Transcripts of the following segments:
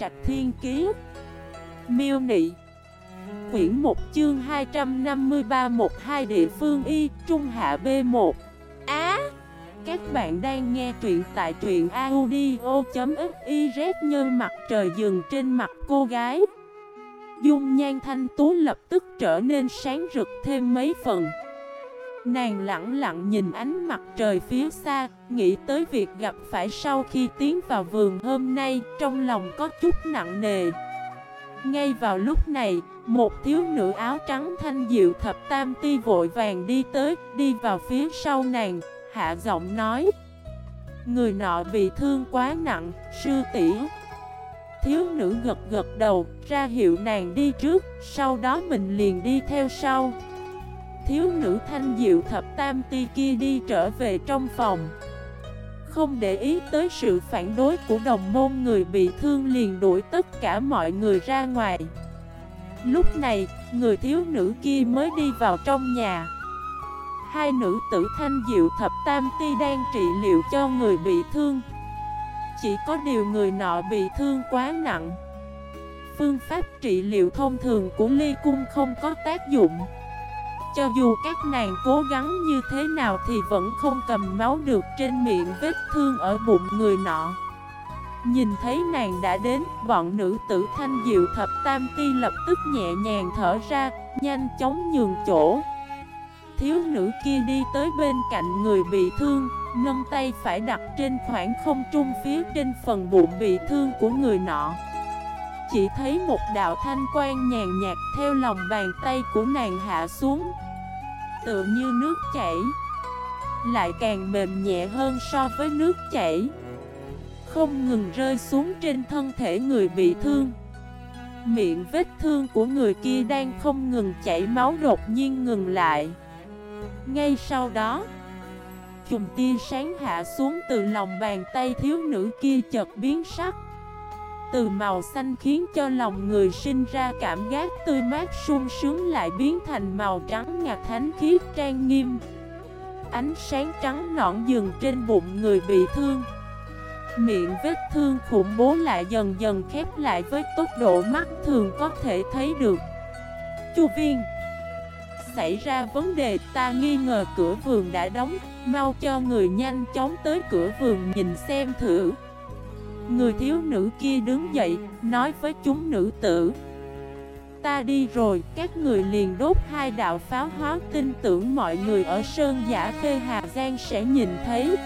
Trạch Thiên Kiế Miêu Nị. Quyển 1 chương 253 một hai địa phương y, Trung Hạ B1 Á, Các bạn đang nghe truyện tại truyện audio.xyz Nhân mặt trời dừng trên mặt cô gái. Dung nhan thanh tú lập tức trở nên sáng rực thêm mấy phần. Nàng lặng lặng nhìn ánh mặt trời phía xa, Nghĩ tới việc gặp phải sau khi tiến vào vườn hôm nay, Trong lòng có chút nặng nề. Ngay vào lúc này, Một thiếu nữ áo trắng thanh diệu thập tam ti vội vàng đi tới, Đi vào phía sau nàng, Hạ giọng nói, Người nọ bị thương quá nặng, Sư tỷ. Thiếu nữ gật gật đầu, Ra hiệu nàng đi trước, Sau đó mình liền đi theo sau thiếu nữ thanh diệu thập tam ti kia đi trở về trong phòng. Không để ý tới sự phản đối của đồng môn người bị thương liền đuổi tất cả mọi người ra ngoài. Lúc này, người thiếu nữ kia mới đi vào trong nhà. Hai nữ tử thanh diệu thập tam ti đang trị liệu cho người bị thương. Chỉ có điều người nọ bị thương quá nặng. Phương pháp trị liệu thông thường của ly cung không có tác dụng cho dù các nàng cố gắng như thế nào thì vẫn không cầm máu được trên miệng vết thương ở bụng người nọ. Nhìn thấy nàng đã đến, bọn nữ tử thanh diệu thập tam ti lập tức nhẹ nhàng thở ra, nhanh chóng nhường chỗ. Thiếu nữ kia đi tới bên cạnh người bị thương, nâng tay phải đặt trên khoảng không trung phía trên phần bụng bị thương của người nọ. Chỉ thấy một đạo thanh quan nhàn nhạt theo lòng bàn tay của nàng hạ xuống tựa như nước chảy. Lại càng mềm nhẹ hơn so với nước chảy. Không ngừng rơi xuống trên thân thể người bị thương. Miệng vết thương của người kia đang không ngừng chảy máu đột nhiên ngừng lại. Ngay sau đó, Chùm tia sáng hạ xuống từ lòng bàn tay thiếu nữ kia chợt biến sắc từ màu xanh khiến cho lòng người sinh ra cảm giác tươi mát sung sướng lại biến thành màu trắng ngạc thánh khiết trang nghiêm. Ánh sáng trắng nõn dừng trên bụng người bị thương. Miệng vết thương khủng bố lại dần dần khép lại với tốc độ mắt thường có thể thấy được. Chu viên, Xảy ra vấn đề, ta nghi ngờ cửa vườn đã đóng, Mau cho người nhanh chóng tới cửa vườn nhìn xem thử. Người thiếu nữ kia đứng dậy, nói với chúng nữ tử. Ta đi rồi, các người liền đốt hai đạo pháo hóa tin tưởng mọi người ở Sơn Giả Khê Hà Giang sẽ nhìn thấy.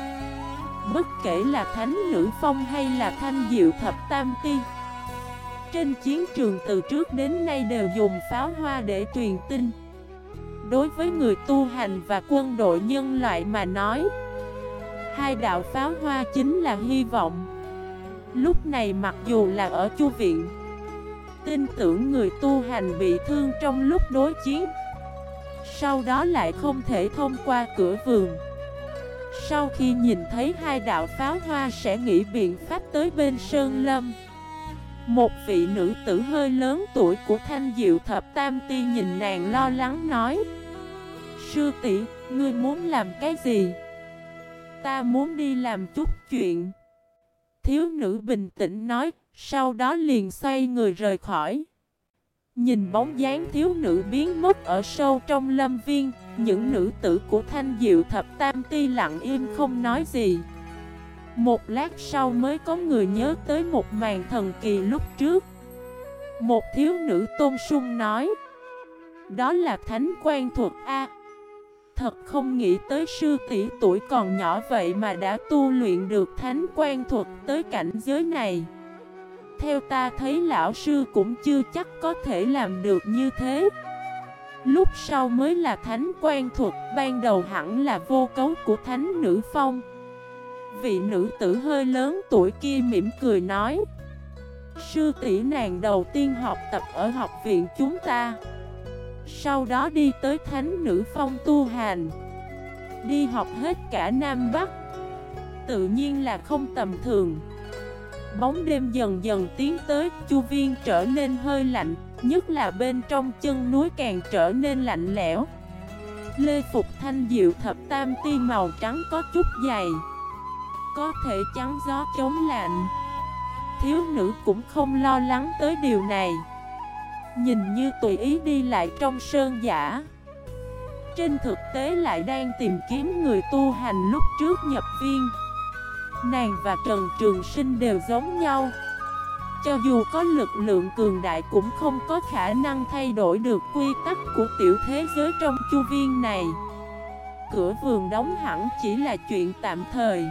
Bất kể là Thánh Nữ Phong hay là Thanh Diệu Thập Tam Ti Trên chiến trường từ trước đến nay đều dùng pháo hoa để truyền tin. Đối với người tu hành và quân đội nhân loại mà nói Hai đạo pháo hoa chính là hy vọng. Lúc này mặc dù là ở chu viện Tin tưởng người tu hành bị thương trong lúc đối chiến Sau đó lại không thể thông qua cửa vườn Sau khi nhìn thấy hai đạo pháo hoa sẽ nghĩ biện pháp tới bên Sơn Lâm Một vị nữ tử hơi lớn tuổi của Thanh Diệu Thập Tam Ti nhìn nàng lo lắng nói Sư tỷ, ngươi muốn làm cái gì? Ta muốn đi làm chút chuyện Thiếu nữ bình tĩnh nói, sau đó liền xoay người rời khỏi. Nhìn bóng dáng thiếu nữ biến mất ở sâu trong lâm viên, những nữ tử của thanh diệu thập tam ti lặng im không nói gì. Một lát sau mới có người nhớ tới một màn thần kỳ lúc trước. Một thiếu nữ tôn sung nói, đó là thánh quan thuật A thật không nghĩ tới sư tỷ tuổi còn nhỏ vậy mà đã tu luyện được thánh quan thuật tới cảnh giới này. Theo ta thấy lão sư cũng chưa chắc có thể làm được như thế. Lúc sau mới là thánh quan thuật, ban đầu hẳn là vô cấu của thánh nữ phong. Vị nữ tử hơi lớn tuổi kia mỉm cười nói Sư tỷ nàng đầu tiên học tập ở học viện chúng ta sau đó đi tới thánh nữ phong tu hành. Đi học hết cả Nam Bắc. Tự nhiên là không tầm thường. Bóng đêm dần dần tiến tới, Chu viên trở nên hơi lạnh, Nhất là bên trong chân núi càng trở nên lạnh lẽo. Lê Phục Thanh Diệu thập tam ti màu trắng có chút dày. Có thể chắn gió chống lạnh. Thiếu nữ cũng không lo lắng tới điều này. Nhìn như tùy ý đi lại trong sơn giả. Trên thực tế lại đang tìm kiếm người tu hành lúc trước nhập viên. Nàng và Trần Trường Sinh đều giống nhau. Cho dù có lực lượng cường đại cũng không có khả năng thay đổi được quy tắc của tiểu thế giới trong chu viên này. Cửa vườn đóng hẳn chỉ là chuyện tạm thời.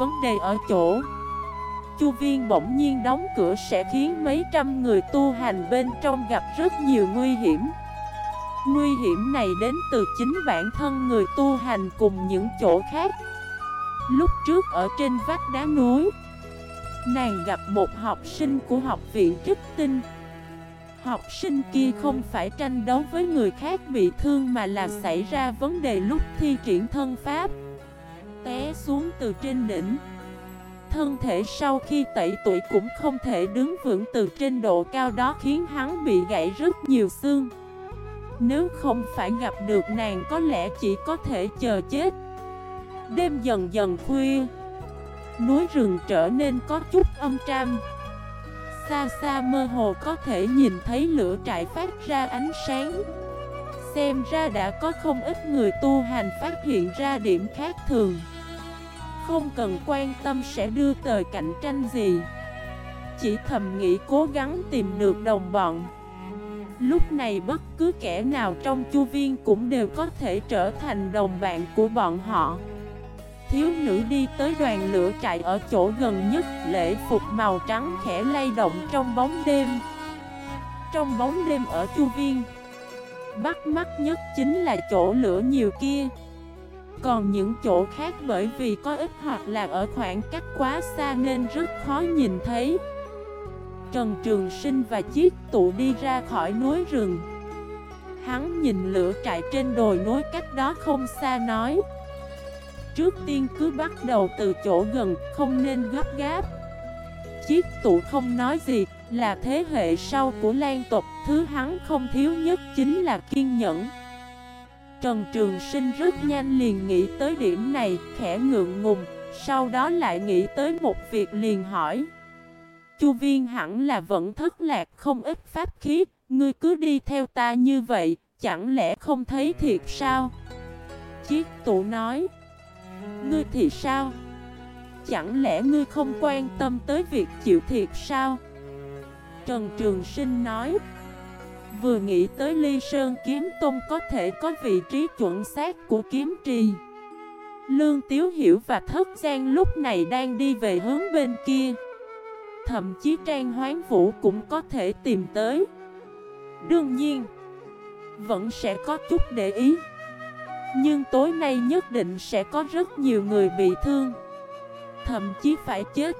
Vấn đề ở chỗ Chu viên bỗng nhiên đóng cửa sẽ khiến mấy trăm người tu hành bên trong gặp rất nhiều nguy hiểm. Nguy hiểm này đến từ chính bản thân người tu hành cùng những chỗ khác. Lúc trước ở trên vách đá núi, Nàng gặp một học sinh của học viện trích tinh. Học sinh kia không phải tranh đấu với người khác bị thương mà là xảy ra vấn đề lúc thi triển thân pháp. Té xuống từ trên đỉnh. Thân thể sau khi tẩy tuổi cũng không thể đứng vững từ trên độ cao đó khiến hắn bị gãy rất nhiều xương. Nếu không phải gặp được nàng có lẽ chỉ có thể chờ chết. Đêm dần dần khuya, Núi rừng trở nên có chút âm tram Xa xa mơ hồ có thể nhìn thấy lửa trại phát ra ánh sáng. Xem ra đã có không ít người tu hành phát hiện ra điểm khác thường. Không cần quan tâm sẽ đưa tới cạnh tranh gì. Chỉ thầm nghĩ cố gắng tìm được đồng bọn. Lúc này bất cứ kẻ nào trong chu viên cũng đều có thể trở thành đồng bạn của bọn họ. Thiếu nữ đi tới đoàn lửa trại ở chỗ gần nhất, Lễ phục màu trắng khẽ lay động trong bóng đêm. Trong bóng đêm ở chu viên, Bắt mắt nhất chính là chỗ lửa nhiều kia. Còn những chỗ khác bởi vì có ít hoặc là ở khoảng cách quá xa nên rất khó nhìn thấy. Trần Trường Sinh và chiếc tụ đi ra khỏi núi rừng. Hắn nhìn lửa trại trên đồi núi cách đó không xa nói Trước tiên cứ bắt đầu từ chỗ gần, không nên gấp gáp. Chiếc tụ không nói gì, là thế hệ sau của Lan tộc Thứ hắn không thiếu nhất chính là kiên nhẫn. Trần Trường Sinh rất nhanh liền nghĩ tới điểm này, khẽ ngượng ngùng Sau đó lại nghĩ tới một việc liền hỏi Chu viên hẳn là vẫn thất lạc không ít pháp khí Ngươi cứ đi theo ta như vậy, chẳng lẽ không thấy thiệt sao? Chiếc tụ nói Ngươi thì sao? Chẳng lẽ ngươi không quan tâm tới việc chịu thiệt sao? Trần Trường Sinh nói Vừa nghĩ tới Ly Sơn Kiếm Tôn có thể có vị trí chuẩn xác của kiếm trì. Lương Tiếu Hiểu và Thất Giang lúc này đang đi về hướng bên kia. Thậm chí Trang Hoán Vũ cũng có thể tìm tới. Đương nhiên, Vẫn sẽ có chút để ý. Nhưng tối nay nhất định sẽ có rất nhiều người bị thương. Thậm chí phải chết.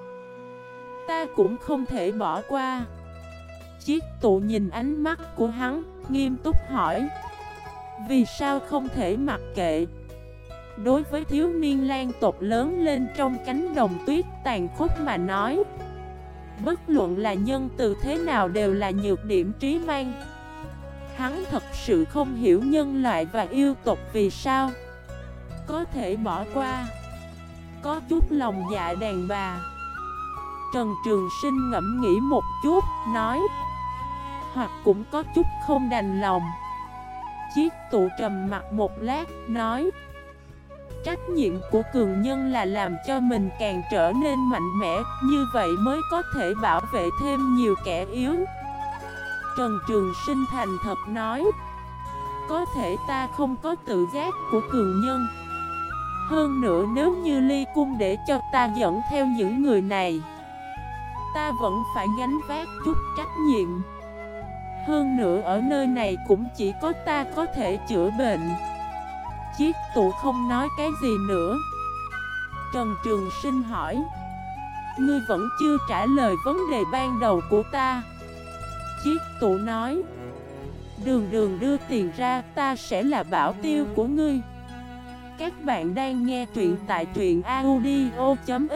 Ta cũng không thể bỏ qua. Chiếc tụ nhìn ánh mắt của hắn Nghiêm túc hỏi. Vì sao không thể mặc kệ? Đối với thiếu niên lan tộc lớn lên trong cánh đồng tuyết tàn khốc mà nói Bất luận là nhân từ thế nào đều là nhược điểm trí mang. Hắn thật sự không hiểu nhân loại và yêu tộc vì sao Có thể bỏ qua. Có chút lòng dạ đàn bà. Trần Trường Sinh ngẫm nghĩ một chút, nói hoặc cũng có chút không đành lòng. Chiếc tụ trầm mặt một lát, nói Trách nhiệm của cường nhân là làm cho mình càng trở nên mạnh mẽ Như vậy mới có thể bảo vệ thêm nhiều kẻ yếu. Trần Trường Sinh thành thật nói Có thể ta không có tự giác của cường nhân. Hơn nữa nếu như ly cung để cho ta dẫn theo những người này Ta vẫn phải gánh vác chút trách nhiệm. Hơn nữa ở nơi này cũng chỉ có ta có thể chữa bệnh. Chiếc tụ không nói cái gì nữa. Trần Trường Sinh hỏi, Ngươi vẫn chưa trả lời vấn đề ban đầu của ta. Chiếc tụ nói, Đường đường đưa tiền ra, ta sẽ là bảo tiêu của ngươi. Các bạn đang nghe truyện tại truyện audio.fif